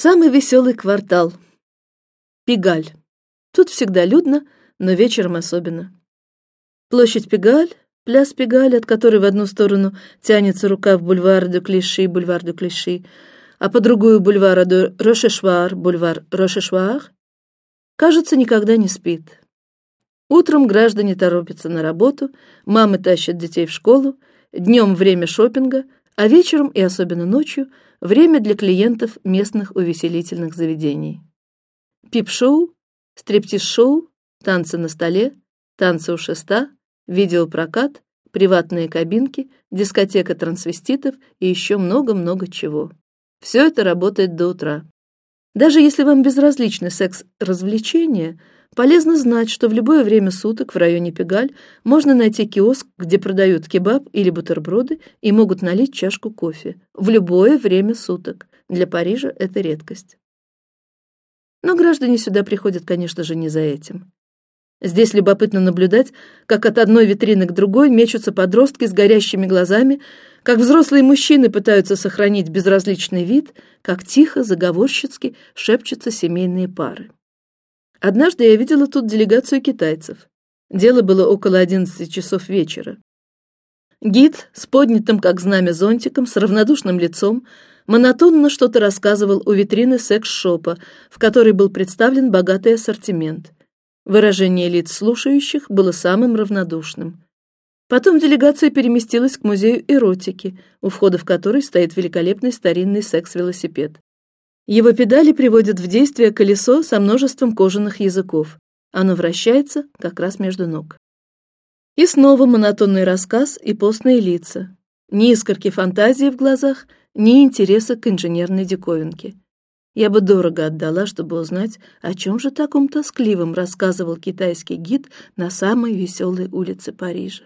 Самый веселый квартал. Пигаль. Тут всегда людно, но вечером особенно. Площадь Пигаль, пляс Пигаль, от которой в одну сторону тянется рука в бульвар де Клиши, бульвар де Клиши, а по другую бульвара де Рошешвар, бульвар Рошешвар, кажется, никогда не спит. Утром граждане торопятся на работу, мамы тащат детей в школу, днем время шопинга, а вечером и особенно ночью время для клиентов местных увеселительных заведений. Пип-шоу, стриптиз-шоу, танцы на столе, танцы у шеста, видеопрокат, приватные кабинки, дискотека трансвеститов и еще много-много чего. Все это работает до утра. Даже если вам безразличны секс-развлечения, полезно знать, что в любое время суток в районе Пегаль можно найти киоск, где продают кебаб или бутерброды и могут налить чашку кофе. В любое время суток. Для Парижа это редкость. Но граждане сюда приходят, конечно же, не за этим. Здесь любопытно наблюдать, как от одной витрины к другой мечутся подростки с горящими глазами, как взрослые мужчины пытаются сохранить безразличный вид, как тихо, заговорщицки шепчутся семейные пары. Однажды я видела тут делегацию китайцев. Дело было около одиннадцати часов вечера. Гид с поднятым как знамя зонтиком, с равнодушным лицом, монотонно что-то рассказывал у витрины секс-шопа, в которой был представлен богатый ассортимент. Выражение лиц слушающих было самым равнодушным. Потом делегация переместилась к музею эротики, у входа в который стоит великолепный старинный секс-велосипед. Его педали приводят в действие колесо со множеством кожаных языков. Оно вращается как раз между ног. И снова монотонный рассказ и постные лица. Ни искорки фантазии в глазах, ни интереса к инженерной диковинке. Я бы дорого отдала, чтобы узнать, о чем же таком тоскливом рассказывал китайский гид на самой веселой улице Парижа.